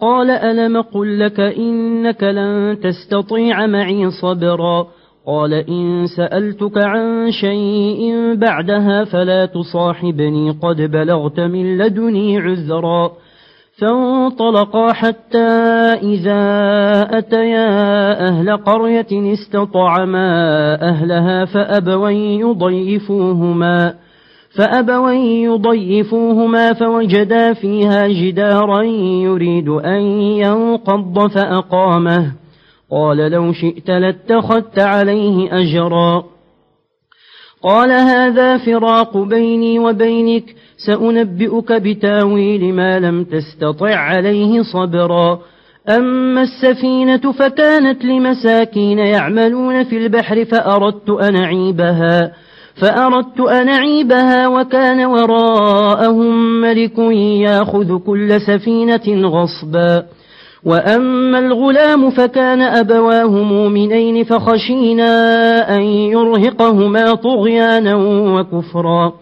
قال ألم قل لك إنك لن تستطيع معي صبرا قال إن سألتك عن شيء بعدها فلا تصاحبني قد بلغت من لدني عذرا فانطلقا حتى إذا أتيا أهل قرية استطعما أهلها فأبوا يضيفوهما فأبوا يضيفوهما فوجدا فيها جدارا يريد أن ينقض فأقامه. قال لو شئت لاتخذت عليه أجرا. قال هذا فراق بيني وبينك سأنبئك بتأويل ما لم تستطع عليه صبرا. أما السفينة فكانت لمساكين يعملون في البحر فأردت أن أعيبها. فأردت أن أعيبها وكان وراءهم ملك ياخذ كل سفينة غصبا. وأما الغلام فكان أبواه مؤمنين فخشينا أن يرهقهما طغيانا وكفرا.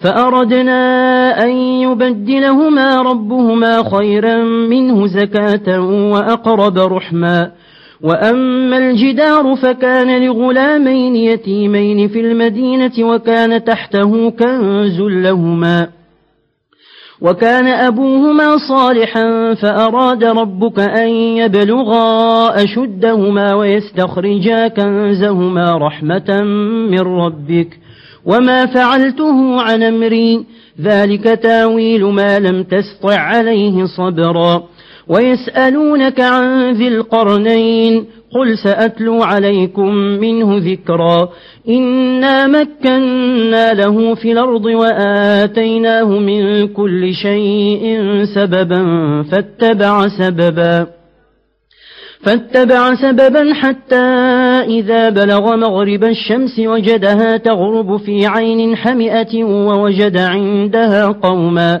فأردنا أن يبدلهما ربهما خيرا منه زكاة وأقرب رحما. وأما الجدار فكان لغلامين يتيمين في المدينة وكان تحته كنز لهما. وكان أبوهما صالحا فأراد ربك أن يبلغا أشدهما ويستخرجا كنزهما رحمة من ربك. وما فعلته عن أمري ذلك تاويل ما لم تسطع عليه صبرا. ويسألونك عن ذي القرنين قل سأتلو عليكم منه ذكرا إنا مكنا له في الأرض وآتيناه من كل شيء سببا فاتبع سببا فاتبع سببا حتى إذا بلغ مغرب الشمس وجدها تغرب في عين حمئة ووجد عندها قوما